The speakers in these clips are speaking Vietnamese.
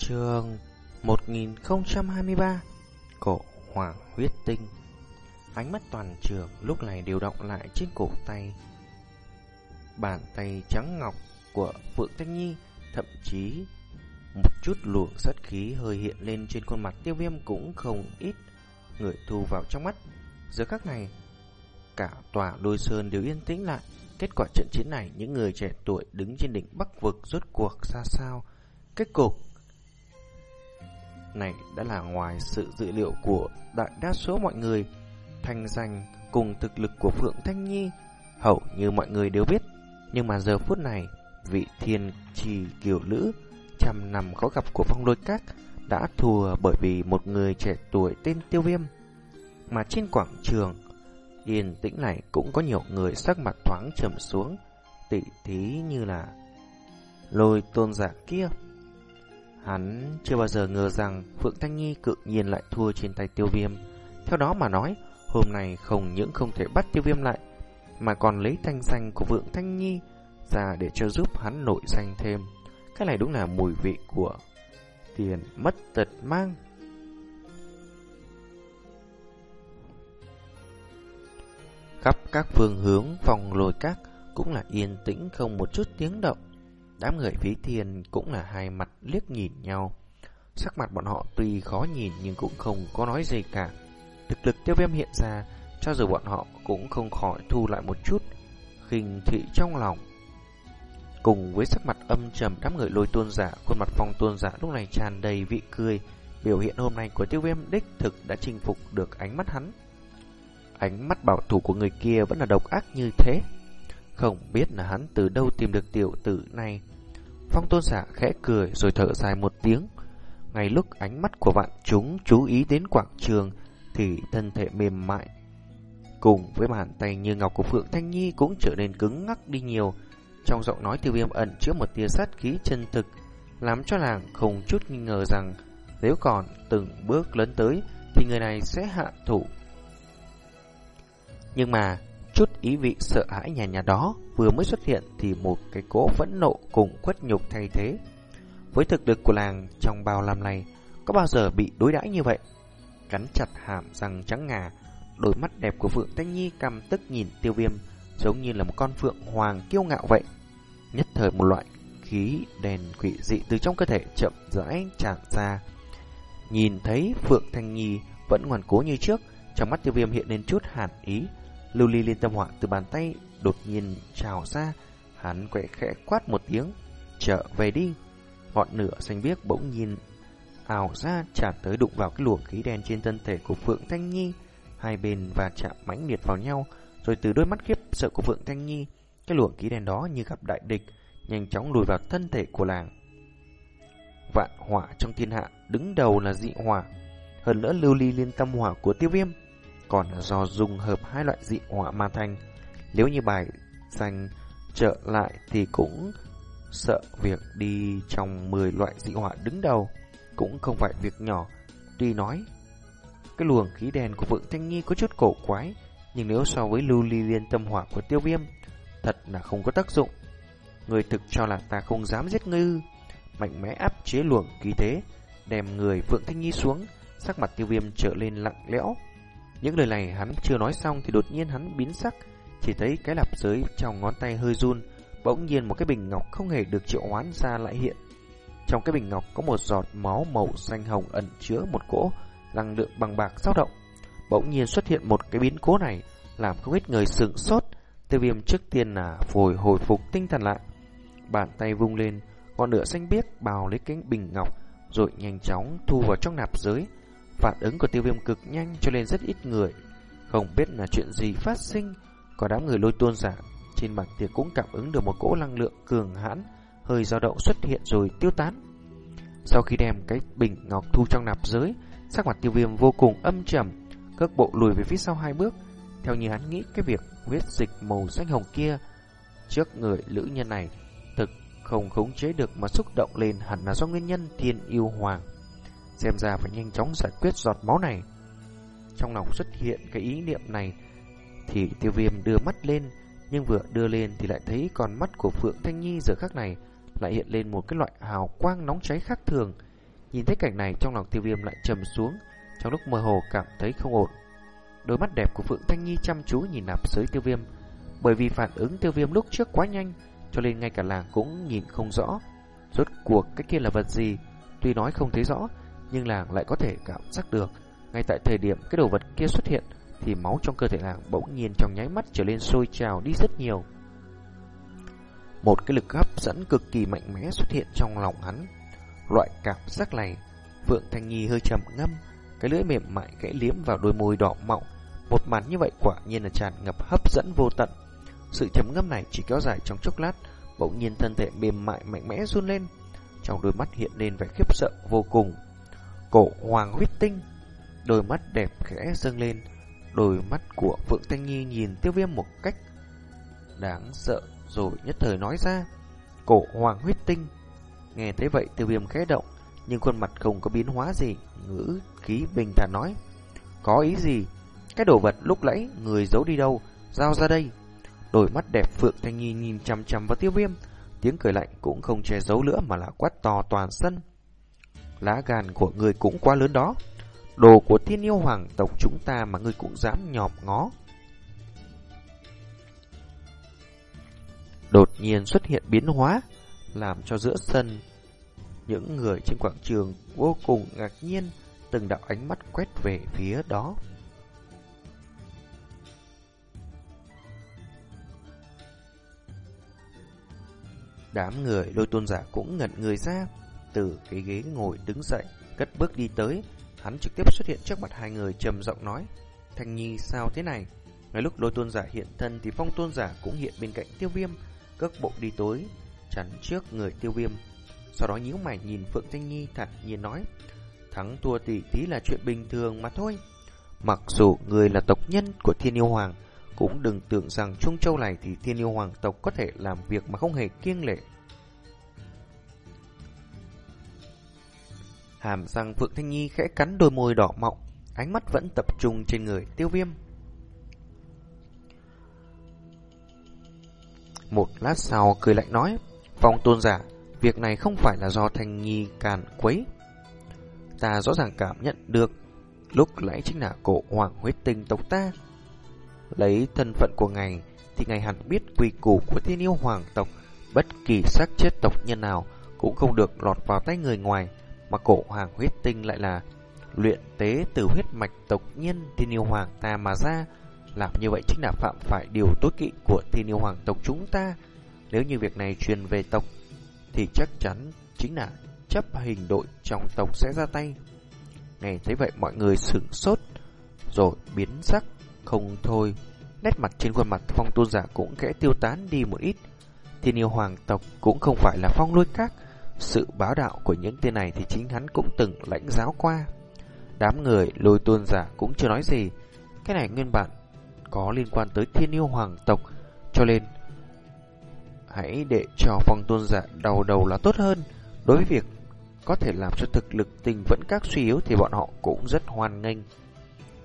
Trường 1023 Cổ Hoàng huyết tinh. Ánh mắt toàn trường lúc này đều động lại trên cổ tay. Bàn tay trắng ngọc của Phượng Thanh Nhi, Thậm chí một chút luồng sát khí hơi hiện lên trên khuôn mặt tiêu viêm cũng không ít Người thu vào trong mắt. Giữa khắc này, Cả tòa đôi sơn đều yên tĩnh lại. Kết quả trận chiến này, Những người trẻ tuổi đứng trên đỉnh Bắc Vực Rốt cuộc ra sao? Kết cục này đã là ngoài sự dự liệu của đại đa số mọi người. Thanh danh cùng thực lực của Phượng Thanh Nhi hầu như mọi người đều biết. Nhưng mà giờ phút này, vị thiên trì kiều lữ trăm năm khó gặp của phong lôi các đã thua bởi vì một người trẻ tuổi tên Tiêu Viêm. Mà trên quảng trường, yên tĩnh này cũng có nhiều người sắc mặt thoáng trầm xuống, tỉ thí như là lôi tôn giả kia. Hắn chưa bao giờ ngờ rằng Phượng Thanh Nhi cự nhiên lại thua trên tay tiêu viêm. Theo đó mà nói, hôm nay không những không thể bắt tiêu viêm lại, mà còn lấy thanh danh của Phượng Thanh Nhi ra để cho giúp hắn nội danh thêm. Cái này đúng là mùi vị của tiền mất tật mang. Khắp các phương hướng phòng lồi các cũng là yên tĩnh không một chút tiếng động. Đám người phí thiên cũng là hai mặt liếc nhìn nhau. Sắc mặt bọn họ tuy khó nhìn nhưng cũng không có nói gì cả. Thực lực tiêu viêm hiện ra, cho dù bọn họ cũng không khỏi thu lại một chút khinh thị trong lòng. Cùng với sắc mặt âm trầm đám người lôi tuôn giả, khuôn mặt phong tuôn giả lúc này tràn đầy vị cười. Biểu hiện hôm nay của tiêu viêm đích thực đã chinh phục được ánh mắt hắn. Ánh mắt bảo thủ của người kia vẫn là độc ác như thế. Không biết là hắn từ đâu tìm được tiểu tử này. Phong tôn giả khẽ cười rồi thở dài một tiếng. Ngay lúc ánh mắt của vạn chúng chú ý đến quảng trường thì thân thể mềm mại. Cùng với bàn tay như ngọc của Phượng Thanh Nhi cũng trở nên cứng ngắc đi nhiều. Trong giọng nói tiêu viêm ẩn chứa một tia sát khí chân thực, làm cho làng không chút nghi ngờ rằng nếu còn từng bước lớn tới thì người này sẽ hạ thủ. Nhưng mà chút ý vị sợ hãi nhà nhà đó vừa mới xuất hiện thì một cái cỗ phẫn nộ cùng khuất nhục thay thế. Với thực lực của làng trong bao năm này, có bao giờ bị đối đãi như vậy? Cắn chặt hàm răng trắng ngà, đôi mắt đẹp của Phượng Thanh Nhi căm tức nhìn tiêu viêm, giống như là một con phượng hoàng kiêu ngạo vậy. Nhất thời một loại khí đèn quỷ dị từ trong cơ thể chậm rãi tràn ra. Nhìn thấy Phượng Thanh Nhi vẫn ngoan cố như trước, trong mắt tiêu viêm hiện lên chút hàn ý, Lưu ly liên tâm hỏa từ bàn tay đột nhiên trào ra, hắn quẹ khẽ quát một tiếng, trở về đi. Ngọn lửa xanh biếc bỗng nhìn ảo ra chạm tới đụng vào cái luồng khí đen trên thân thể của Phượng Thanh Nhi, hai bên và chạm mãnh liệt vào nhau, rồi từ đôi mắt khiếp sợ của Phượng Thanh Nhi, cái luồng khí đen đó như gặp đại địch, nhanh chóng lùi vào thân thể của làng. Vạn hỏa trong thiên hạ, đứng đầu là dị hỏa, hơn nữa lưu ly liên tâm hỏa của tiêu viêm còn do dùng hợp hai loại dị hỏa mà thành. Nếu như bài dành trợ lại thì cũng sợ việc đi trong 10 loại dị hỏa đứng đầu, cũng không phải việc nhỏ. Tuy nói, cái luồng khí đèn của Phượng Thanh Nhi có chút cổ quái, nhưng nếu so với lưu ly liên tâm hỏa của tiêu viêm, thật là không có tác dụng. Người thực cho là ta không dám giết ngư, mạnh mẽ áp chế luồng khí thế, đem người Phượng Thanh Nhi xuống, sắc mặt tiêu viêm trở lên lặng lẽo, những lời này hắn chưa nói xong thì đột nhiên hắn biến sắc, chỉ thấy cái lạp giới trong ngón tay hơi run, bỗng nhiên một cái bình ngọc không hề được triệu hoán ra lại hiện. Trong cái bình ngọc có một giọt máu màu xanh hồng ẩn chứa một cỗ năng lượng bằng bạc dao động. Bỗng nhiên xuất hiện một cái biến cố này, làm không ít người sửng sốt. Tiêu viêm trước tiên là phổi hồi phục tinh thần lại. Bàn tay vung lên, ngọn lửa xanh biếc bào lấy cái bình ngọc, rồi nhanh chóng thu vào trong nạp giới. Phản ứng của tiêu viêm cực nhanh cho nên rất ít người. Không biết là chuyện gì phát sinh, Có đám người lôi tuôn giả Trên mặt tiệc cũng cảm ứng được một cỗ năng lượng cường hãn, Hơi dao động xuất hiện rồi tiêu tán. Sau khi đem cái bình ngọc thu trong nạp giới, Sắc mặt tiêu viêm vô cùng âm trầm, Cước bộ lùi về phía sau hai bước. Theo như hắn nghĩ, cái việc huyết dịch màu xanh hồng kia Trước người lữ nhân này Thực không khống chế được mà xúc động lên hẳn là do nguyên nhân thiên yêu hoàng. Xem ra phải nhanh chóng giải quyết giọt máu này Trong lòng xuất hiện cái ý niệm này Thì tiêu viêm đưa mắt lên Nhưng vừa đưa lên thì lại thấy con mắt của Phượng Thanh Nhi giờ khắc này Lại hiện lên một cái loại hào quang nóng cháy khác thường Nhìn thấy cảnh này trong lòng tiêu viêm lại trầm xuống, trong lúc mơ hồ cảm thấy không ổn. Đôi mắt đẹp của Phượng Thanh Nhi chăm chú nhìn nạp sới tiêu viêm, bởi vì phản ứng tiêu viêm lúc trước quá nhanh, cho nên ngay cả làng cũng nhìn không rõ. Rốt cuộc cái kia là vật gì, tuy nói không thấy rõ, nhưng làng lại có thể cảm giác được. Ngay tại thời điểm cái đồ vật kia xuất hiện, thì máu trong cơ thể làng bỗng nhiên trong nháy mắt trở lên sôi trào đi rất nhiều. Một cái lực hấp dẫn cực kỳ mạnh mẽ xuất hiện trong lòng hắn. Loại cảm giác này, Phượng Thanh Nhi hơi trầm ngâm, cái lưỡi mềm mại gãy liếm vào đôi môi đỏ mọng. Một màn như vậy quả nhiên là tràn ngập hấp dẫn vô tận. Sự trầm ngâm này chỉ kéo dài trong chốc lát, bỗng nhiên thân thể mềm mại mạnh mẽ run lên. Trong đôi mắt hiện lên vẻ khiếp sợ vô cùng. Cổ hoàng huyết tinh, đôi mắt đẹp khẽ dâng lên. Đôi mắt của Phượng Thanh Nhi nhìn tiêu viêm một cách đáng sợ rồi nhất thời nói ra. Cổ hoàng huyết tinh. Nghe thấy vậy tiêu viêm khẽ động, nhưng khuôn mặt không có biến hóa gì, ngữ khí bình thản nói. Có ý gì? Cái đồ vật lúc nãy người giấu đi đâu? Giao ra đây. Đôi mắt đẹp Phượng Thanh Nhi nhìn chăm chăm vào tiêu viêm, tiếng cười lạnh cũng không che giấu nữa mà là quát to toàn sân. Lá gan của người cũng quá lớn đó. Đồ của thiên yêu hoàng tộc chúng ta mà ngươi cũng dám nhòm ngó. Đột nhiên xuất hiện biến hóa, làm cho giữa sân những người trên quảng trường vô cùng ngạc nhiên, từng đạo ánh mắt quét về phía đó. Đám người lôi tôn giả cũng ngẩn người ra, từ cái ghế ngồi đứng dậy, cất bước đi tới, hắn trực tiếp xuất hiện trước mặt hai người trầm giọng nói, Thanh Nhi sao thế này? Ngay lúc lôi tôn giả hiện thân thì phong tôn giả cũng hiện bên cạnh tiêu viêm, cất bộ đi tới chắn trước người tiêu viêm. Sau đó nhíu mày nhìn Phượng Thanh Nhi thản nhiên nói, thắng thua tỷ tí là chuyện bình thường mà thôi. Mặc dù người là tộc nhân của Thiên Yêu Hoàng, cũng đừng tưởng rằng Trung Châu này thì Thiên Yêu Hoàng tộc có thể làm việc mà không hề kiêng lệ. Hàm răng Phượng Thanh Nhi khẽ cắn đôi môi đỏ mọng, ánh mắt vẫn tập trung trên người tiêu viêm. Một lát sau cười lạnh nói, Phong tôn giả, việc này không phải là do Thanh Nhi càn quấy. Ta rõ ràng cảm nhận được, lúc nãy chính là cổ hoàng huyết tinh tộc ta. Lấy thân phận của ngài, thì ngài hẳn biết quy củ của thiên yêu hoàng tộc, bất kỳ xác chết tộc nhân nào cũng không được lọt vào tay người ngoài, mà cổ hoàng huyết tinh lại là luyện tế từ huyết mạch tộc nhân thiên yêu hoàng ta mà ra. Làm như vậy chính là phạm phải điều tối kỵ của thiên yêu hoàng tộc chúng ta. Nếu như việc này truyền về tộc, thì chắc chắn chính là chấp hình đội trong tộc sẽ ra tay. Nghe thấy vậy mọi người sửng sốt, rồi biến sắc, không thôi. Nét mặt trên khuôn mặt phong tôn giả cũng kẽ tiêu tán đi một ít. Thiên yêu hoàng tộc cũng không phải là phong lôi các. Sự báo đạo của những tên này thì chính hắn cũng từng lãnh giáo qua. Đám người lôi tôn giả cũng chưa nói gì. Cái này nguyên bản có liên quan tới thiên yêu hoàng tộc, cho nên hãy để cho phong tôn giả đầu đầu là tốt hơn. Đối với việc có thể làm cho thực lực tình vẫn các suy yếu thì bọn họ cũng rất hoan nghênh.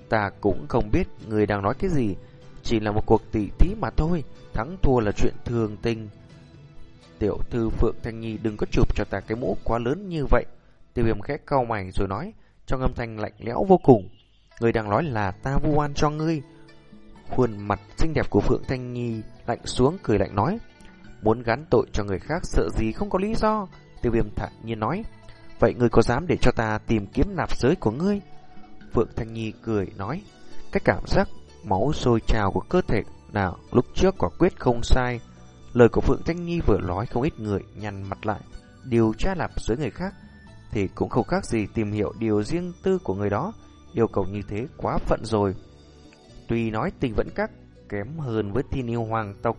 Ta cũng không biết người đang nói cái gì, chỉ là một cuộc tỷ thí mà thôi, thắng thua là chuyện thường tình. Tiểu thư Phượng Thanh Nhi đừng có chụp cho ta cái mũ quá lớn như vậy. Tiêu viêm khẽ cau mày rồi nói, trong âm thanh lạnh lẽo vô cùng. Người đang nói là ta vu oan cho ngươi. Khuôn mặt xinh đẹp của Phượng Thanh Nhi lạnh xuống cười lạnh nói, muốn gắn tội cho người khác sợ gì không có lý do. Tiêu viêm thản nhiên nói, vậy ngươi có dám để cho ta tìm kiếm nạp giới của ngươi? Phượng Thanh Nhi cười nói, cái cảm giác máu sôi trào của cơ thể nào lúc trước quả quyết không sai. Lời của Phượng Thanh Nhi vừa nói không ít người nhăn mặt lại, điều tra lạp dưới người khác thì cũng không khác gì tìm hiểu điều riêng tư của người đó, yêu cầu như thế quá phận rồi. Tuy nói tình vẫn các kém hơn với thiên yêu hoàng tộc,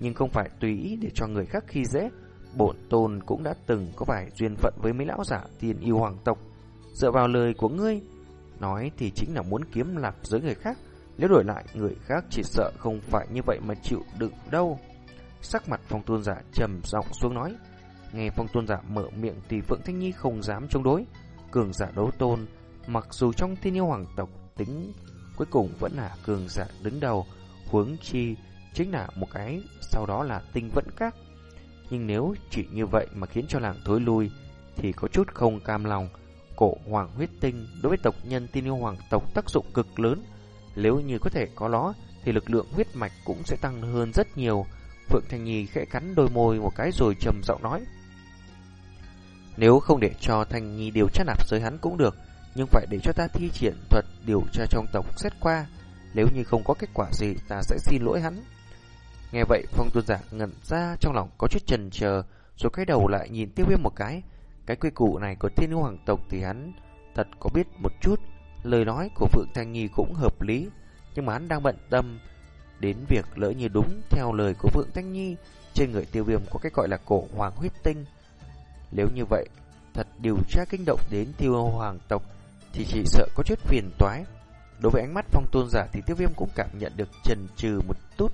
nhưng không phải tùy ý để cho người khác khi dễ. Bổn tôn cũng đã từng có vài duyên phận với mấy lão giả thiên yêu hoàng tộc. Dựa vào lời của ngươi, nói thì chính là muốn kiếm lạp dưới người khác. Nếu đổi lại, người khác chỉ sợ không phải như vậy mà chịu đựng đâu. Sắc mặt phong tôn giả trầm giọng xuống nói. Nghe phong tôn giả mở miệng thì Phượng Thanh Nhi không dám chống đối. Cường giả đấu tôn, mặc dù trong thiên yêu hoàng tộc tính cuối cùng vẫn là cường giả đứng đầu, huống chi chính là một cái, sau đó là tinh vẫn các. Nhưng nếu chỉ như vậy mà khiến cho làng thối lui, thì có chút không cam lòng, cổ hoàng huyết tinh đối với tộc nhân tiên yêu hoàng tộc tác dụng cực lớn. Nếu như có thể có nó, thì lực lượng huyết mạch cũng sẽ tăng hơn rất nhiều. Phượng Thanh Nhi khẽ cắn đôi môi một cái rồi trầm giọng nói. Nếu không để cho Thanh Nhi điều tra nạp giới hắn cũng được, nhưng phải để cho ta thi triển thuật điều tra trong tộc xét qua. Nếu như không có kết quả gì, ta sẽ xin lỗi hắn. Nghe vậy, phong tuân giả ngẩn ra trong lòng có chút chần chờ, rồi cái đầu lại nhìn tiêu viêm một cái. Cái quy củ này của thiên yêu hoàng tộc thì hắn thật có biết một chút. Lời nói của Phượng Thanh Nhi cũng hợp lý, nhưng mà hắn đang bận tâm đến việc lỡ như đúng theo lời của vượng Thanh Nhi, trên người tiêu viêm có cái gọi là cổ hoàng huyết tinh. Nếu như vậy, thật điều tra kinh động đến tiêu hoàng tộc thì chỉ sợ có chút phiền toái. Đối với ánh mắt phong tôn giả thì tiêu viêm cũng cảm nhận được trần trừ một chút.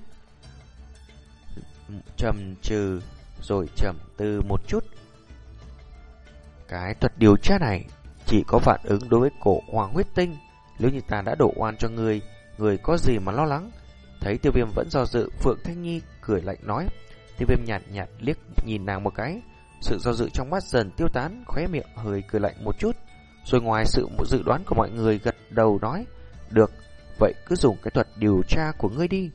Trầm trừ rồi trầm tư một chút. Cái thuật điều tra này chỉ có phản ứng đối với cổ hoàng huyết tinh. Nếu như ta đã đổ oan cho người, người có gì mà lo lắng. Thấy tiêu viêm vẫn do dự, Phượng Thanh Nhi cười lạnh nói. Tiêu viêm nhạt nhạt liếc nhìn nàng một cái. Sự do dự trong mắt dần tiêu tán, khóe miệng hơi cười lạnh một chút. Rồi ngoài sự dự đoán của mọi người gật đầu nói. Được, vậy cứ dùng cái thuật điều tra của ngươi đi.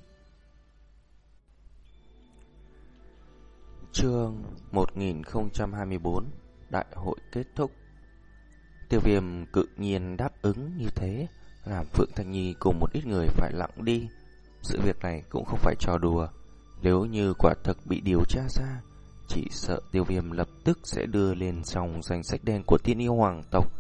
Chương 1024 Đại hội kết thúc Tiêu viêm cự nhiên đáp ứng như thế Làm Phượng Thanh Nhi cùng một ít người phải lặng đi sự việc này cũng không phải trò đùa Nếu như quả thực bị điều tra ra Chỉ sợ tiêu viêm lập tức sẽ đưa lên trong danh sách đen của tiên yêu hoàng tộc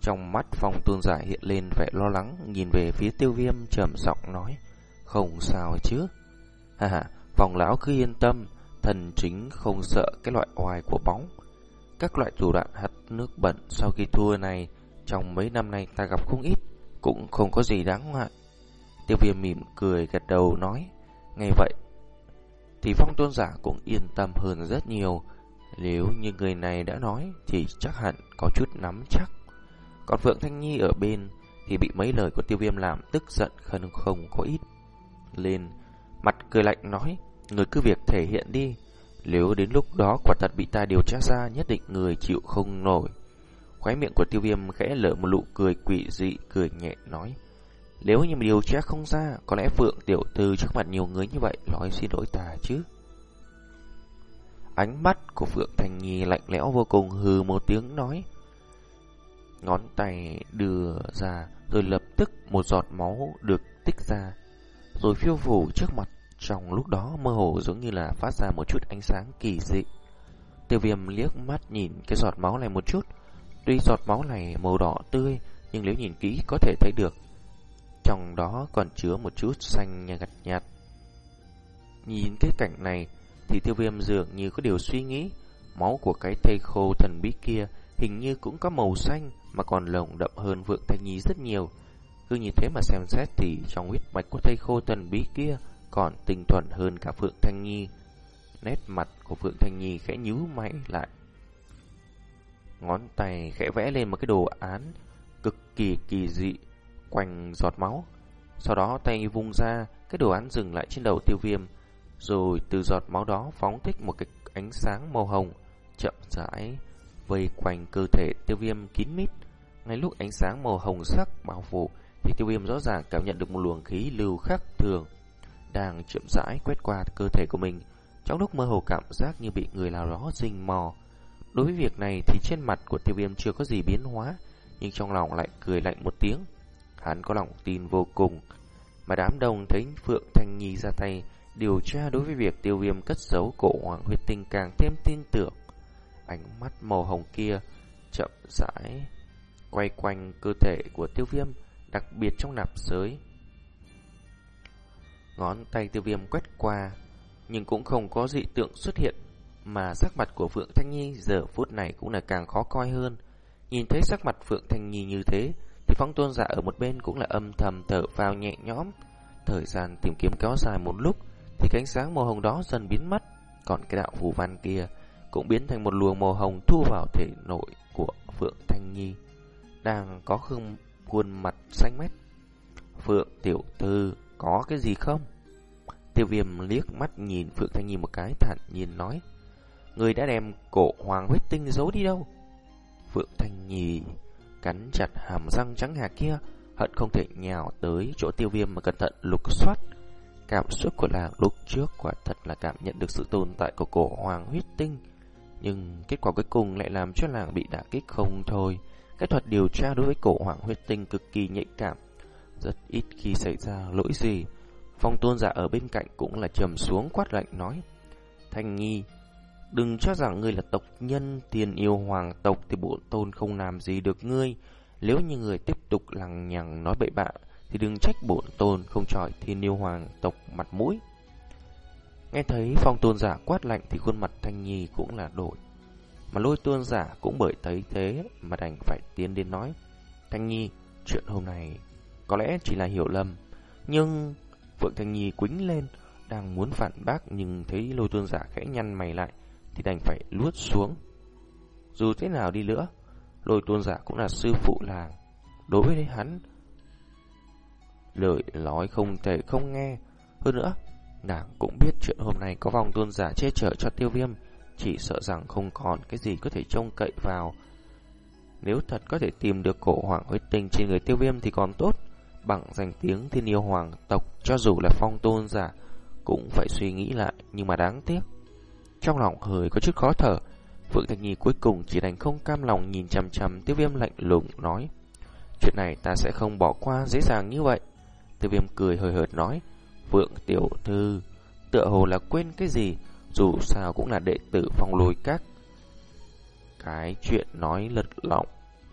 Trong mắt phong tôn giả hiện lên vẻ lo lắng Nhìn về phía tiêu viêm trầm giọng nói Không sao chứ Ha ha, vòng lão cứ yên tâm Thần chính không sợ cái loại oai của bóng. Các loại thủ đoạn hạt nước bẩn sau khi thua này trong mấy năm nay ta gặp không ít, cũng không có gì đáng ngại. Tiêu viêm mỉm cười gật đầu nói, ngay vậy, thì phong tôn giả cũng yên tâm hơn rất nhiều. Nếu như người này đã nói thì chắc hẳn có chút nắm chắc. Còn Phượng Thanh Nhi ở bên thì bị mấy lời của tiêu viêm làm tức giận khẩn không có ít. Lên, mặt cười lạnh nói, Người cứ việc thể hiện đi Nếu đến lúc đó quả thật bị ta điều tra ra Nhất định người chịu không nổi Khóe miệng của tiêu viêm khẽ lở một nụ cười quỷ dị Cười nhẹ nói nếu như mà điều tra không ra Có lẽ Phượng tiểu thư trước mặt nhiều người như vậy Nói xin lỗi ta chứ Ánh mắt của Phượng Thành Nhi lạnh lẽo vô cùng hừ một tiếng nói Ngón tay đưa ra Rồi lập tức một giọt máu được tích ra Rồi phiêu phủ trước mặt trong lúc đó mơ hồ giống như là phát ra một chút ánh sáng kỳ dị. Tiêu viêm liếc mắt nhìn cái giọt máu này một chút. Tuy giọt máu này màu đỏ tươi, nhưng nếu nhìn kỹ có thể thấy được. Trong đó còn chứa một chút xanh nhạt nhạt. Nhìn cái cảnh này, thì tiêu viêm dường như có điều suy nghĩ. Máu của cái thây khô thần bí kia hình như cũng có màu xanh mà còn lồng đậm hơn vượng thanh nhi rất nhiều. Cứ như thế mà xem xét thì trong huyết mạch của thây khô thần bí kia còn tinh thuần hơn cả vượng Thanh Nhi. Nét mặt của vượng Thanh Nhi khẽ nhíu mày lại. Ngón tay khẽ vẽ lên một cái đồ án cực kỳ kỳ dị quanh giọt máu. Sau đó tay vung ra, cái đồ án dừng lại trên đầu tiêu viêm, rồi từ giọt máu đó phóng thích một cái ánh sáng màu hồng, chậm rãi, vây quanh cơ thể tiêu viêm kín mít. Ngay lúc ánh sáng màu hồng sắc bao phủ, thì tiêu viêm rõ ràng cảm nhận được một luồng khí lưu khác thường đang chậm rãi quét qua cơ thể của mình, trong lúc mơ hồ cảm giác như bị người nào đó rình mò. Đối với việc này thì trên mặt của tiêu viêm chưa có gì biến hóa, nhưng trong lòng lại cười lạnh một tiếng. Hắn có lòng tin vô cùng, mà đám đông thấy Phượng Thanh Nhi ra tay điều tra đối với việc tiêu viêm cất giấu cổ hoàng huyết tinh càng thêm tin tưởng. Ánh mắt màu hồng kia chậm rãi quay quanh cơ thể của tiêu viêm, đặc biệt trong nạp giới. Ngón tay tiêu viêm quét qua, nhưng cũng không có dị tượng xuất hiện, mà sắc mặt của Phượng Thanh Nhi giờ phút này cũng là càng khó coi hơn. Nhìn thấy sắc mặt Phượng Thanh Nhi như thế, thì phóng tôn giả ở một bên cũng là âm thầm thở vào nhẹ nhõm. Thời gian tìm kiếm kéo dài một lúc, thì cánh sáng màu hồng đó dần biến mất, còn cái đạo phù văn kia cũng biến thành một luồng màu hồng thu vào thể nội của Phượng Thanh Nhi, đang có khương khuôn mặt xanh mét. Phượng tiểu thư có cái gì không? Tiêu viêm liếc mắt nhìn Phượng Thanh Nhi một cái thản nhiên nói. Người đã đem cổ hoàng huyết tinh giấu đi đâu? Phượng Thanh Nhi cắn chặt hàm răng trắng ngà kia, hận không thể nhào tới chỗ tiêu viêm mà cẩn thận lục soát. Cảm xúc của làng lúc trước quả thật là cảm nhận được sự tồn tại của cổ hoàng huyết tinh. Nhưng kết quả cuối cùng lại làm cho làng bị đả kích không thôi. Cái thuật điều tra đối với cổ hoàng huyết tinh cực kỳ nhạy cảm. Rất ít khi xảy ra lỗi gì. Phong tôn giả ở bên cạnh cũng là trầm xuống quát lạnh nói. Thanh nghi, đừng cho rằng ngươi là tộc nhân tiền yêu hoàng tộc thì bộ tôn không làm gì được ngươi. Nếu như người tiếp tục lằng nhằng nói bậy bạ thì đừng trách bổn tôn không trọi thiên yêu hoàng tộc mặt mũi. Nghe thấy phong tôn giả quát lạnh thì khuôn mặt thanh nhi cũng là đổi. Mà lôi tôn giả cũng bởi thấy thế mà đành phải tiến đến nói. Thanh nhi, chuyện hôm nay có lẽ chỉ là hiểu lầm. Nhưng Phượng Thanh Nhi quính lên, đang muốn phản bác nhưng thấy lôi tôn giả khẽ nhăn mày lại thì đành phải luốt xuống. Dù thế nào đi nữa, lôi tôn giả cũng là sư phụ làng. Đối với hắn, lời nói không thể không nghe. Hơn nữa, nàng cũng biết chuyện hôm nay có vòng tôn giả che chở cho tiêu viêm, chỉ sợ rằng không còn cái gì có thể trông cậy vào. Nếu thật có thể tìm được cổ hoàng huyết tinh trên người tiêu viêm thì còn tốt, bằng danh tiếng thiên yêu hoàng tộc cho dù là phong tôn giả cũng phải suy nghĩ lại, nhưng mà đáng tiếc. Trong lòng hơi có chút khó thở, Phượng Thạch Nhi cuối cùng chỉ đành không cam lòng nhìn chằm chằm tiêu viêm lạnh lùng nói. Chuyện này ta sẽ không bỏ qua dễ dàng như vậy. Tiêu viêm cười hơi hợt nói. Phượng tiểu thư, tựa hồ là quên cái gì, dù sao cũng là đệ tử phòng lùi các. Cái chuyện nói lật lọng,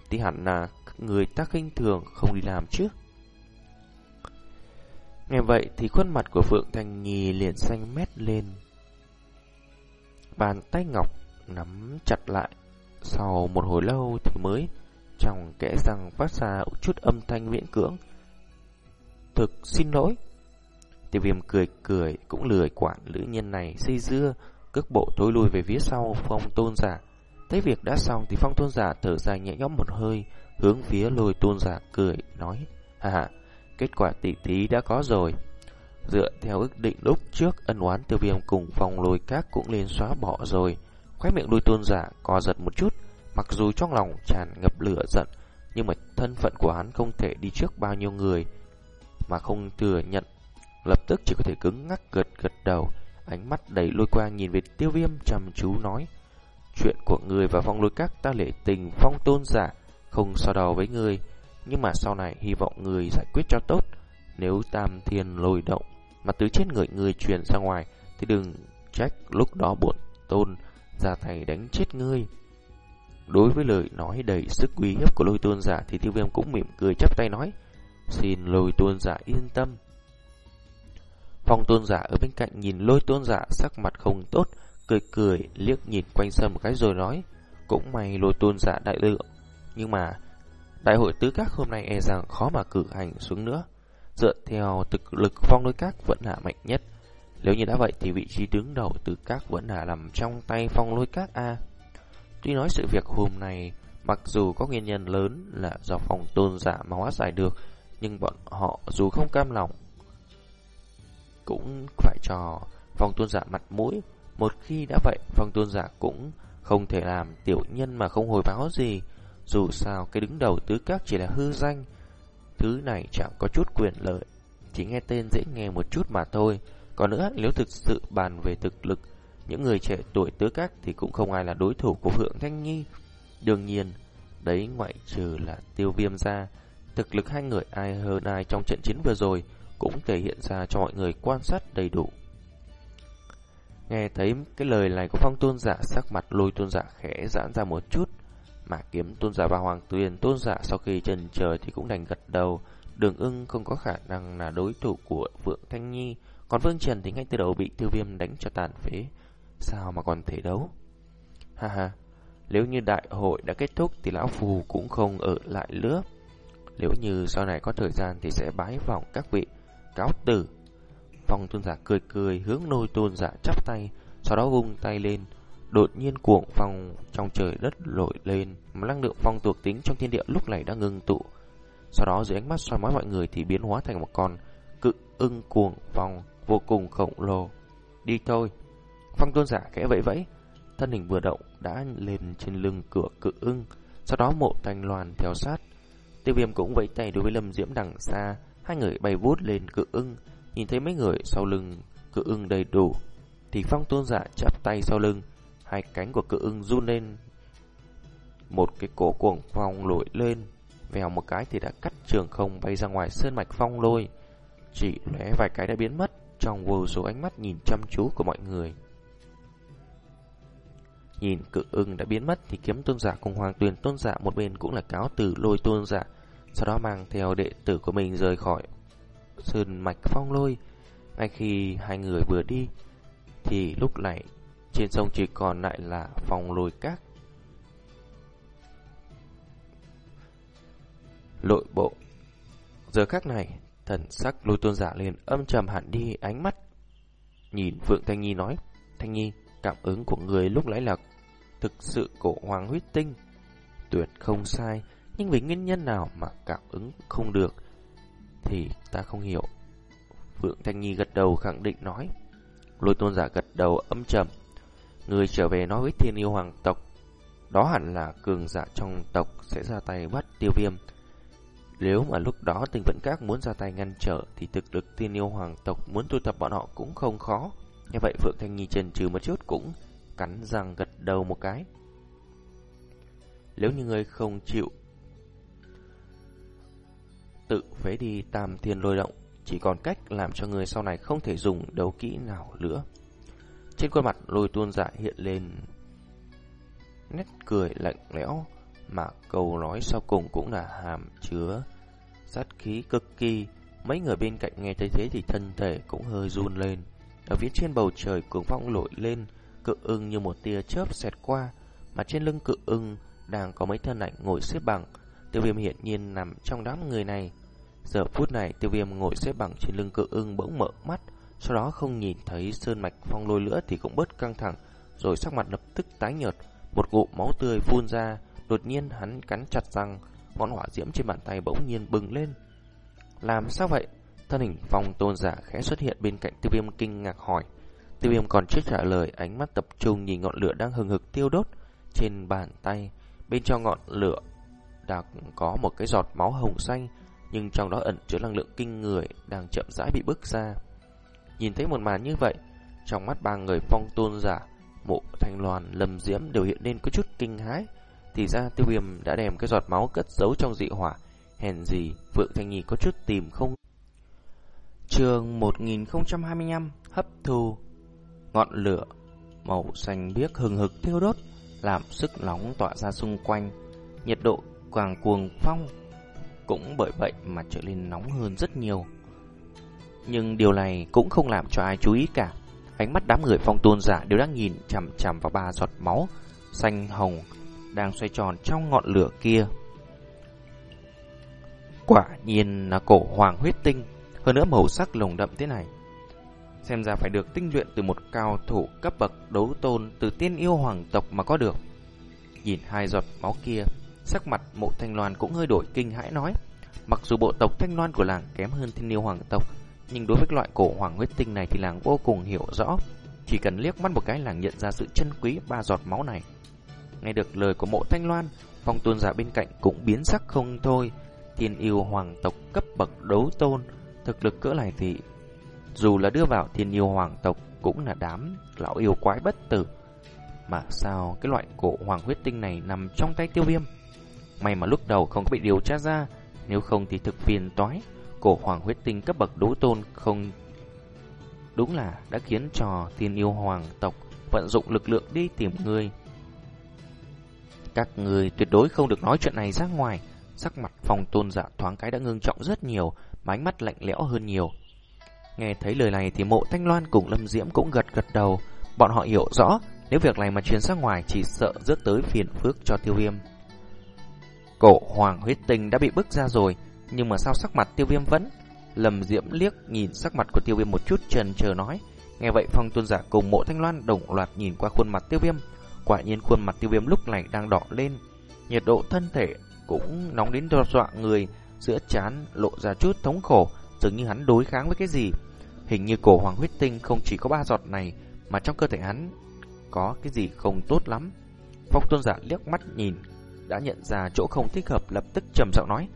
thì hẳn là người ta khinh thường không đi làm chứ. Nghe vậy thì khuôn mặt của Phượng Thanh Nhi liền xanh mét lên. Bàn tay ngọc nắm chặt lại. Sau một hồi lâu thì mới trong kẽ răng phát ra chút âm thanh miễn cưỡng. Thực xin lỗi. Tiêu viêm cười cười cũng lười quản lữ nhân này xây dưa, cước bộ tối lui về phía sau phong tôn giả. Thấy việc đã xong thì phong tôn giả thở dài nhẹ nhõm một hơi, hướng phía lôi tôn giả cười, nói, hà hà, kết quả tỷ thí đã có rồi. Dựa theo ước định lúc trước, ân oán tiêu viêm cùng phong lôi các cũng lên xóa bỏ rồi. Khóe miệng đuôi tôn giả co giật một chút, mặc dù trong lòng tràn ngập lửa giận, nhưng mà thân phận của hắn không thể đi trước bao nhiêu người mà không thừa nhận. Lập tức chỉ có thể cứng ngắc gật gật đầu, ánh mắt đầy lôi quang nhìn về tiêu viêm chăm chú nói. Chuyện của người và phong lôi các ta lệ tình phong tôn giả, không so đo với người, nhưng mà sau này hy vọng người giải quyết cho tốt. Nếu tam thiên lôi động, mà từ trên người người truyền ra ngoài, thì đừng trách lúc đó buồn tôn ra thầy đánh chết ngươi. Đối với lời nói đầy sức uy hiếp của lôi tôn giả thì tiêu viêm cũng mỉm cười chắp tay nói Xin lôi tôn giả yên tâm Phong tôn giả ở bên cạnh nhìn lôi tôn giả sắc mặt không tốt Cười cười liếc nhìn quanh sân một cái rồi nói Cũng may lôi tôn giả đại lượng Nhưng mà đại hội tứ các hôm nay e rằng khó mà cử hành xuống nữa Dựa theo thực lực phong lôi các vẫn là mạnh nhất Nếu như đã vậy thì vị trí đứng đầu tứ các vẫn là nằm trong tay phong lôi các A Tuy nói sự việc hôm nay mặc dù có nguyên nhân lớn là do phòng tôn giả mà hóa giải được, nhưng bọn họ dù không cam lòng cũng phải cho phòng tôn giả mặt mũi. Một khi đã vậy, phòng tôn giả cũng không thể làm tiểu nhân mà không hồi báo gì. Dù sao cái đứng đầu tứ các chỉ là hư danh, thứ này chẳng có chút quyền lợi, chỉ nghe tên dễ nghe một chút mà thôi. Còn nữa, nếu thực sự bàn về thực lực những người trẻ tuổi tứ các thì cũng không ai là đối thủ của Hượng Thanh Nhi. Đương nhiên, đấy ngoại trừ là tiêu viêm ra, thực lực hai người ai hơn ai trong trận chiến vừa rồi cũng thể hiện ra cho mọi người quan sát đầy đủ. Nghe thấy cái lời này của phong tôn giả sắc mặt lôi tôn giả khẽ giãn ra một chút, mà kiếm tôn giả và hoàng tuyền tôn giả sau khi trần trời thì cũng đành gật đầu, đường ưng không có khả năng là đối thủ của Phượng Thanh Nhi, còn Vương Trần thì ngay từ đầu bị tiêu viêm đánh cho tàn phế. Sao mà còn thể đấu? Ha ha, nếu như đại hội đã kết thúc thì Lão Phù cũng không ở lại nữa. Nếu như sau này có thời gian thì sẽ bái vọng các vị cáo tử. Phong tôn giả cười cười hướng nôi tôn giả chắp tay, sau đó vung tay lên. Đột nhiên cuồng phong trong trời đất nổi lên, mà năng lượng phong thuộc tính trong thiên địa lúc này đã ngưng tụ. Sau đó dưới ánh mắt soi mói mọi người thì biến hóa thành một con cự ưng cuồng phong vô cùng khổng lồ. Đi thôi. Phong tôn giả khẽ vẫy vẫy, thân hình vừa động đã lên trên lưng cửa cự ưng, Sau đó mộ thành loàn theo sát. Tiêu viêm cũng vẫy tay đối với lâm diễm đằng xa. Hai người bay vút lên cự ưng. Nhìn thấy mấy người sau lưng cự ưng đầy đủ. Thì phong tôn giả chắp tay sau lưng. Hai cánh của cự ưng run lên. Một cái cổ cuồng phong lội lên. Vèo một cái thì đã cắt trường không bay ra ngoài sơn mạch phong lôi. Chỉ lóe vài cái đã biến mất trong vô số ánh mắt nhìn chăm chú của mọi người. Nhìn cự ưng đã biến mất thì kiếm tôn giả cùng hoàng tuyền tôn giả một bên cũng là cáo từ lôi tôn giả, sau đó mang theo đệ tử của mình rời khỏi sơn mạch phong lôi. Ngay khi hai người vừa đi thì lúc này trên sông chỉ còn lại là phòng lôi các. Lội bộ Giờ khắc này, thần sắc lôi tôn giả liền âm trầm hẳn đi ánh mắt. Nhìn Phượng Thanh Nhi nói, Thanh Nhi, cảm ứng của người lúc nãy là thực sự cổ hoàng huyết tinh. Tuyệt không sai, nhưng vì nguyên nhân nào mà cảm ứng không được thì ta không hiểu. Phượng Thanh Nhi gật đầu khẳng định nói. Lôi tôn giả gật đầu âm trầm. Người trở về nói với thiên yêu hoàng tộc. Đó hẳn là cường giả trong tộc sẽ ra tay bắt tiêu viêm. Nếu mà lúc đó tình vận các muốn ra tay ngăn trở thì thực lực Thiên yêu hoàng tộc muốn tu tập bọn họ cũng không khó. Như vậy Phượng Thanh Nhi Trần trừ một chút cũng cắn răng gật đầu một cái. Nếu như người không chịu tự phế đi tam thiên lôi động, chỉ còn cách làm cho người sau này không thể dùng đấu kỹ nào nữa. Trên khuôn mặt lôi tuôn dạ hiện lên nét cười lạnh lẽo, mà câu nói sau cùng cũng là hàm chứa sát khí cực kỳ. Mấy người bên cạnh nghe thấy thế thì thân thể cũng hơi run lên. Ở phía trên bầu trời cuồng phong lội lên, cự ưng như một tia chớp xẹt qua, mà trên lưng cự ưng đang có mấy thân ảnh ngồi xếp bằng. Tiêu viêm hiện nhiên nằm trong đám người này. Giờ phút này tiêu viêm ngồi xếp bằng trên lưng cự ưng bỗng mở mắt, sau đó không nhìn thấy sơn mạch phong lôi nữa thì cũng bớt căng thẳng, rồi sắc mặt lập tức tái nhợt, một ngụm máu tươi phun ra, đột nhiên hắn cắn chặt răng, ngọn hỏa diễm trên bàn tay bỗng nhiên bừng lên. Làm sao vậy? Thân hình phong tôn giả khẽ xuất hiện bên cạnh tiêu viêm kinh ngạc hỏi. Tiêu viêm còn chưa trả lời, ánh mắt tập trung nhìn ngọn lửa đang hừng hực tiêu đốt trên bàn tay. Bên trong ngọn lửa đã có một cái giọt máu hồng xanh, nhưng trong đó ẩn chứa năng lượng kinh người đang chậm rãi bị bức ra. Nhìn thấy một màn như vậy, trong mắt ba người phong tôn giả, mộ thanh loan, lầm diễm đều hiện lên có chút kinh hãi. Thì ra tiêu viêm đã đem cái giọt máu cất giấu trong dị hỏa, hèn gì Phượng Thanh Nhi có chút tìm không. Trường 1025 hấp thu Ngọn lửa màu xanh biếc hừng hực thiêu đốt, làm sức nóng tỏa ra xung quanh, nhiệt độ càng cuồng phong, cũng bởi vậy mà trở nên nóng hơn rất nhiều. Nhưng điều này cũng không làm cho ai chú ý cả. Ánh mắt đám người phong tôn giả đều đang nhìn chằm chằm vào ba giọt máu xanh hồng đang xoay tròn trong ngọn lửa kia. Quả nhiên là cổ hoàng huyết tinh, hơn nữa màu sắc lồng đậm thế này xem ra phải được tinh luyện từ một cao thủ cấp bậc đấu tôn từ tiên yêu hoàng tộc mà có được. Nhìn hai giọt máu kia, sắc mặt mộ thanh loan cũng hơi đổi kinh hãi nói. Mặc dù bộ tộc thanh loan của làng kém hơn thiên yêu hoàng tộc, nhưng đối với loại cổ hoàng huyết tinh này thì làng vô cùng hiểu rõ. Chỉ cần liếc mắt một cái làng nhận ra sự chân quý ba giọt máu này. Nghe được lời của mộ thanh loan, phong tôn giả bên cạnh cũng biến sắc không thôi. Thiên yêu hoàng tộc cấp bậc đấu tôn, thực lực cỡ này thì dù là đưa vào thiên yêu hoàng tộc Cũng là đám lão yêu quái bất tử Mà sao cái loại cổ hoàng huyết tinh này Nằm trong tay tiêu viêm May mà lúc đầu không có bị điều tra ra Nếu không thì thực phiền toái Cổ hoàng huyết tinh cấp bậc đấu tôn Không Đúng là đã khiến cho thiên yêu hoàng tộc Vận dụng lực lượng đi tìm người Các người tuyệt đối không được nói chuyện này ra ngoài Sắc mặt phòng tôn giả thoáng cái đã ngưng trọng rất nhiều Mà ánh mắt lạnh lẽo hơn nhiều Nghe thấy lời này thì mộ thanh loan cùng Lâm Diễm cũng gật gật đầu. Bọn họ hiểu rõ nếu việc này mà truyền ra ngoài chỉ sợ rước tới phiền phước cho tiêu viêm. Cổ hoàng huyết tinh đã bị bức ra rồi, nhưng mà sao sắc mặt tiêu viêm vẫn? lầm Diễm liếc nhìn sắc mặt của tiêu viêm một chút trần chờ nói. Nghe vậy phong tuân giả cùng mộ thanh loan đồng loạt nhìn qua khuôn mặt tiêu viêm. Quả nhiên khuôn mặt tiêu viêm lúc này đang đỏ lên. Nhiệt độ thân thể cũng nóng đến dọa người, giữa chán lộ ra chút thống khổ, dường như hắn đối kháng với cái gì. Hình như cổ hoàng huyết tinh không chỉ có ba giọt này, mà trong cơ thể hắn có cái gì không tốt lắm. Phong tôn giả liếc mắt nhìn, đã nhận ra chỗ không thích hợp lập tức trầm giọng nói.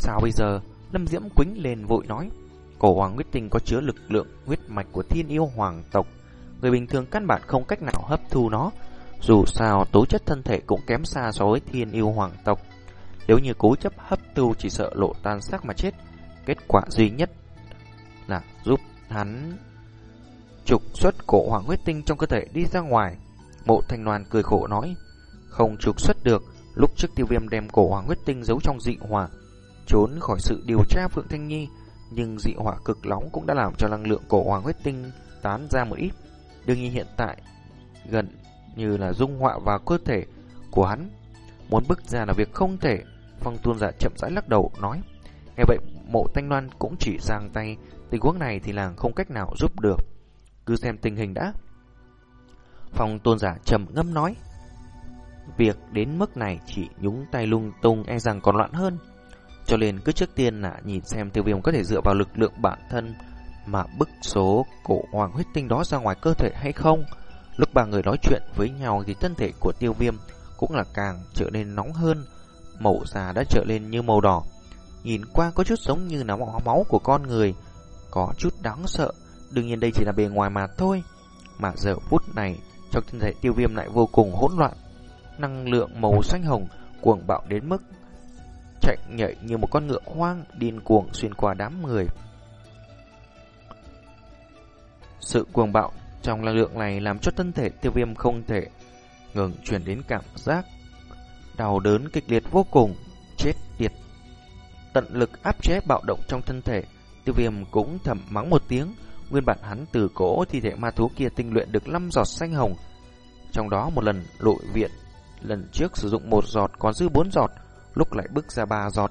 Sao bây giờ? Lâm Diễm quính lên vội nói. Cổ hoàng huyết tinh có chứa lực lượng huyết mạch của thiên yêu hoàng tộc. Người bình thường căn bản không cách nào hấp thu nó. Dù sao tố chất thân thể cũng kém xa so với thiên yêu hoàng tộc. Nếu như cố chấp hấp thu chỉ sợ lộ tan xác mà chết. Kết quả duy nhất là giúp hắn trục xuất cổ hoàng huyết tinh trong cơ thể đi ra ngoài. Mộ thanh loan cười khổ nói, không trục xuất được, lúc trước tiêu viêm đem cổ hoàng huyết tinh giấu trong dị hỏa, trốn khỏi sự điều tra Phượng Thanh Nhi, nhưng dị hỏa cực nóng cũng đã làm cho năng lượng cổ hoàng huyết tinh tán ra một ít. Đương nhiên hiện tại, gần như là dung họa vào cơ thể của hắn. Muốn bức ra là việc không thể, phong tuôn giả chậm rãi lắc đầu nói. Nghe vậy, mộ thanh loan cũng chỉ giang tay, tình huống này thì làng không cách nào giúp được. Cứ xem tình hình đã. Phong tôn giả dạ trầm ngâm nói. Việc đến mức này chỉ nhúng tay lung tung e rằng còn loạn hơn. Cho nên cứ trước tiên là nhìn xem tiêu viêm có thể dựa vào lực lượng bản thân mà bức số cổ hoàng huyết tinh đó ra ngoài cơ thể hay không. Lúc ba người nói chuyện với nhau thì thân thể của tiêu viêm cũng là càng trở nên nóng hơn. Màu da đã trở lên như màu đỏ. Nhìn qua có chút giống như là máu của con người. Có chút đáng sợ. Đương nhiên đây chỉ là bề ngoài mà thôi. Mà giờ phút này, trong thân thể tiêu viêm lại vô cùng hỗn loạn. Năng lượng màu xanh hồng cuồng bạo đến mức chạy nhảy như một con ngựa hoang điên cuồng xuyên qua đám người. Sự cuồng bạo trong năng lượng này làm cho thân thể tiêu viêm không thể ngừng chuyển đến cảm giác đau đớn kịch liệt vô cùng, chết tiệt. Tận lực áp chế bạo động trong thân thể, tiêu viêm cũng thầm mắng một tiếng, Nguyên bản hắn từ cổ thi thể ma thú kia tinh luyện được 5 giọt xanh hồng. Trong đó một lần lội viện, lần trước sử dụng một giọt còn dư 4 giọt, lúc lại bước ra ba giọt.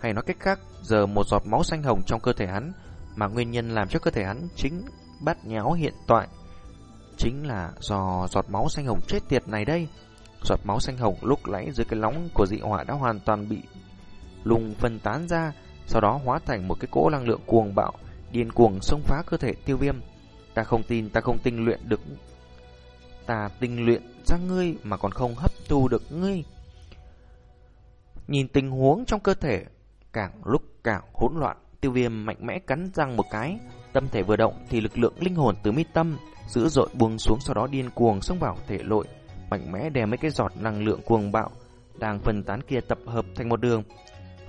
Hay nói cách khác, giờ một giọt máu xanh hồng trong cơ thể hắn, mà nguyên nhân làm cho cơ thể hắn chính bát nháo hiện tại. Chính là do giọt máu xanh hồng chết tiệt này đây. Giọt máu xanh hồng lúc nãy dưới cái nóng của dị hỏa đã hoàn toàn bị lùng phân tán ra, sau đó hóa thành một cái cỗ năng lượng cuồng bạo điên cuồng xông phá cơ thể tiêu viêm. Ta không tin ta không tinh luyện được. Ta tinh luyện ra ngươi mà còn không hấp thu được ngươi. Nhìn tình huống trong cơ thể, càng lúc càng hỗn loạn, tiêu viêm mạnh mẽ cắn răng một cái. Tâm thể vừa động thì lực lượng linh hồn từ mi tâm dữ dội buông xuống sau đó điên cuồng xông vào thể lội, mạnh mẽ đè mấy cái giọt năng lượng cuồng bạo đang phân tán kia tập hợp thành một đường,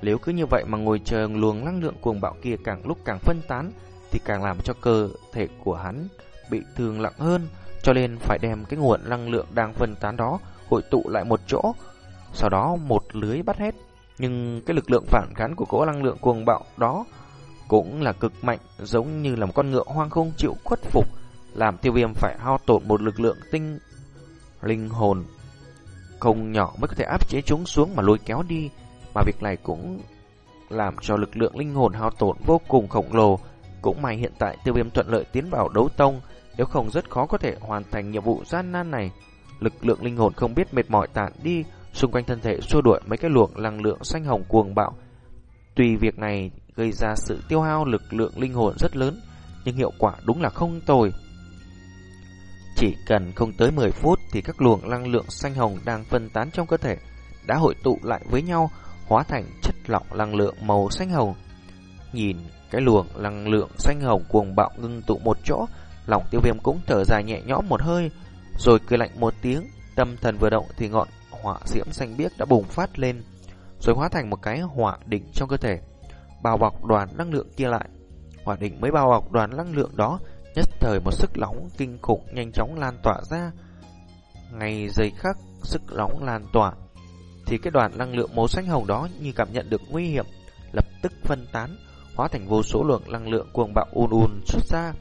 nếu cứ như vậy mà ngồi chờ luồng năng lượng cuồng bạo kia càng lúc càng phân tán, thì càng làm cho cơ thể của hắn bị thương nặng hơn, cho nên phải đem cái nguồn năng lượng đang phân tán đó hội tụ lại một chỗ, sau đó một lưới bắt hết. Nhưng cái lực lượng phản kháng của cỗ năng lượng cuồng bạo đó cũng là cực mạnh, giống như là một con ngựa hoang không chịu khuất phục, làm tiêu viêm phải hao tổn một lực lượng tinh linh hồn không nhỏ mới có thể áp chế chúng xuống mà lôi kéo đi mà việc này cũng làm cho lực lượng linh hồn hao tổn vô cùng khổng lồ. Cũng may hiện tại tiêu viêm thuận lợi tiến vào đấu tông, nếu không rất khó có thể hoàn thành nhiệm vụ gian nan này. Lực lượng linh hồn không biết mệt mỏi tản đi, xung quanh thân thể xua đuổi mấy cái luồng năng lượng xanh hồng cuồng bạo. Tuy việc này gây ra sự tiêu hao lực lượng linh hồn rất lớn, nhưng hiệu quả đúng là không tồi. Chỉ cần không tới 10 phút thì các luồng năng lượng xanh hồng đang phân tán trong cơ thể đã hội tụ lại với nhau, hóa thành chất lỏng năng lượng màu xanh hồng. Nhìn cái luồng năng lượng xanh hồng cuồng bạo ngưng tụ một chỗ, lòng tiêu viêm cũng thở dài nhẹ nhõm một hơi, rồi cười lạnh một tiếng, tâm thần vừa động thì ngọn hỏa diễm xanh biếc đã bùng phát lên, rồi hóa thành một cái hỏa đỉnh trong cơ thể, bao bọc đoàn năng lượng kia lại. Hỏa đỉnh mới bao bọc đoàn năng lượng đó, nhất thời một sức nóng kinh khủng nhanh chóng lan tỏa ra. Ngay giây khắc, sức nóng lan tỏa, thì cái đoàn năng lượng màu xanh hồng đó như cảm nhận được nguy hiểm, lập tức phân tán, hóa thành vô số lượng năng lượng cuồng bạo ùn ùn xuất ra.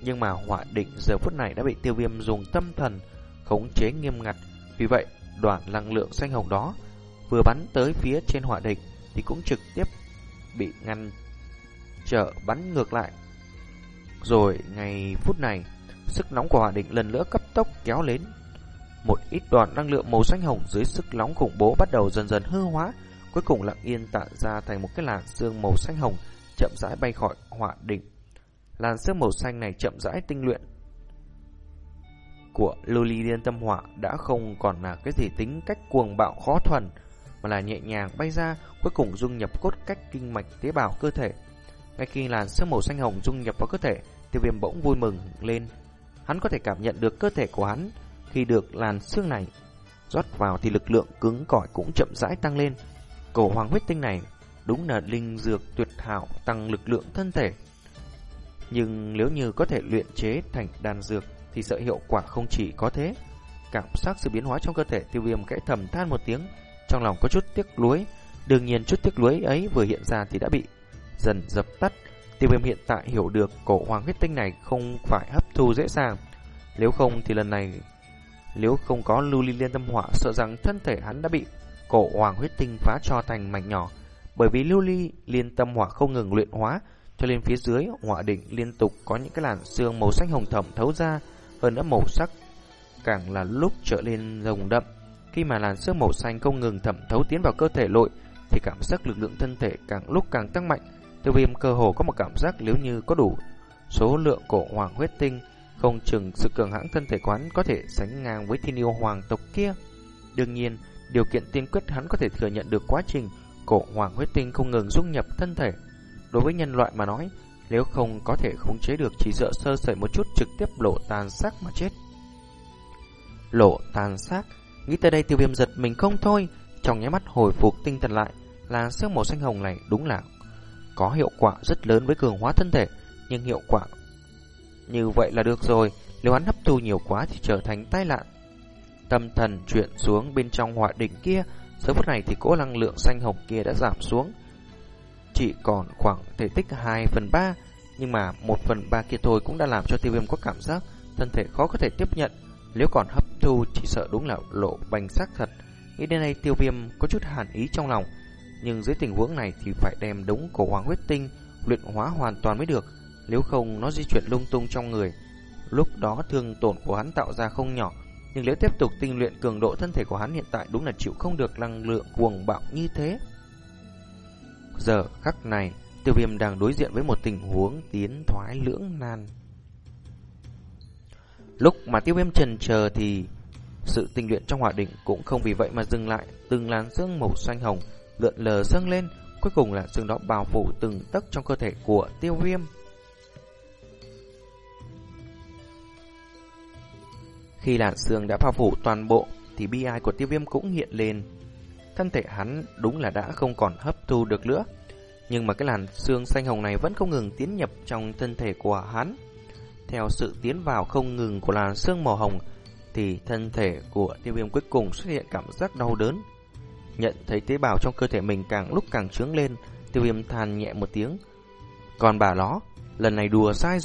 Nhưng mà hỏa định giờ phút này đã bị tiêu viêm dùng tâm thần khống chế nghiêm ngặt, vì vậy đoàn năng lượng xanh hồng đó vừa bắn tới phía trên hỏa địch thì cũng trực tiếp bị ngăn trở bắn ngược lại. Rồi ngày phút này, sức nóng của hỏa địch lần nữa cấp tốc kéo lên một ít đoàn năng lượng màu xanh hồng dưới sức nóng khủng bố bắt đầu dần dần hư hóa, cuối cùng lặng yên tạo ra thành một cái làn sương màu xanh hồng chậm rãi bay khỏi hỏa đỉnh. Làn sương màu xanh này chậm rãi tinh luyện của lưu ly liên tâm họa đã không còn là cái gì tính cách cuồng bạo khó thuần, mà là nhẹ nhàng bay ra, cuối cùng dung nhập cốt cách kinh mạch tế bào cơ thể. Ngay khi làn sương màu xanh hồng dung nhập vào cơ thể, tiêu viêm bỗng vui mừng lên. Hắn có thể cảm nhận được cơ thể của hắn khi được làn sương này rót vào thì lực lượng cứng cỏi cũng chậm rãi tăng lên. Cổ hoàng huyết tinh này đúng là linh dược tuyệt hảo tăng lực lượng thân thể. Nhưng nếu như có thể luyện chế thành đan dược thì sợ hiệu quả không chỉ có thế. Cảm giác sự biến hóa trong cơ thể tiêu viêm kẽ thầm than một tiếng, trong lòng có chút tiếc nuối. Đương nhiên chút tiếc nuối ấy vừa hiện ra thì đã bị dần dập tắt. Tiêu viêm hiện tại hiểu được cổ hoàng huyết tinh này không phải hấp thu dễ dàng. Nếu không thì lần này nếu không có lưu ly liên tâm hỏa sợ rằng thân thể hắn đã bị cổ hoàng huyết tinh phá cho thành mảnh nhỏ. Bởi vì lưu ly liên tâm hỏa không ngừng luyện hóa, cho nên phía dưới hỏa đỉnh liên tục có những cái làn xương màu xanh hồng thẫm thấu ra, hơn nữa màu sắc càng là lúc trở lên rồng đậm. Khi mà làn sương màu xanh không ngừng thẩm thấu tiến vào cơ thể lội, thì cảm giác lực lượng thân thể càng lúc càng tăng mạnh. Tiêu viêm cơ hồ có một cảm giác nếu như có đủ số lượng cổ hoàng huyết tinh, không chừng sự cường hãng thân thể quán có thể sánh ngang với thiên yêu hoàng tộc kia. Đương nhiên, điều kiện tiên quyết hắn có thể thừa nhận được quá trình cổ hoàng huyết tinh không ngừng dung nhập thân thể. Đối với nhân loại mà nói, nếu không có thể khống chế được chỉ sợ sơ sẩy một chút trực tiếp lộ tàn xác mà chết. Lộ tàn xác, nghĩ tới đây tiêu viêm giật mình không thôi, trong nháy mắt hồi phục tinh thần lại, là sương màu xanh hồng này đúng là có hiệu quả rất lớn với cường hóa thân thể, nhưng hiệu quả như vậy là được rồi, nếu hắn hấp thu nhiều quá thì trở thành tai nạn. Tâm thần chuyển xuống bên trong hỏa đỉnh kia, giờ phút này thì cỗ năng lượng xanh hồng kia đã giảm xuống. Chỉ còn khoảng thể tích 2 phần 3, nhưng mà 1 phần 3 kia thôi cũng đã làm cho tiêu viêm có cảm giác thân thể khó có thể tiếp nhận. Nếu còn hấp thu chỉ sợ đúng là lộ bành xác thật. Nghĩ đến đây tiêu viêm có chút hàn ý trong lòng, nhưng dưới tình huống này thì phải đem đống cổ hoàng huyết tinh luyện hóa hoàn toàn mới được. Nếu không nó di chuyển lung tung trong người Lúc đó thương tổn của hắn tạo ra không nhỏ Nhưng nếu tiếp tục tinh luyện cường độ thân thể của hắn hiện tại Đúng là chịu không được năng lượng cuồng bạo như thế Giờ khắc này, Tiêu viêm đang đối diện với một tình huống tiến thoái lưỡng nan. Lúc mà tiêu viêm trần chờ thì Sự tinh luyện trong hỏa đỉnh cũng không vì vậy mà dừng lại. Từng làn sương màu xanh hồng lượn lờ dâng lên, Cuối cùng là sương đó bao phủ từng tấc trong cơ thể của tiêu viêm. Khi làn sương đã bao phủ toàn bộ, thì bi ai của tiêu viêm cũng hiện lên. Thân thể hắn đúng là đã không còn hấp thu được nữa. Nhưng mà cái làn xương xanh hồng này vẫn không ngừng tiến nhập trong thân thể của hắn. Theo sự tiến vào không ngừng của làn xương màu hồng thì thân thể của tiêu viêm cuối cùng xuất hiện cảm giác đau đớn. Nhận thấy tế bào trong cơ thể mình càng lúc càng trướng lên, tiêu viêm than nhẹ một tiếng. Còn bà nó, lần này đùa sai rồi.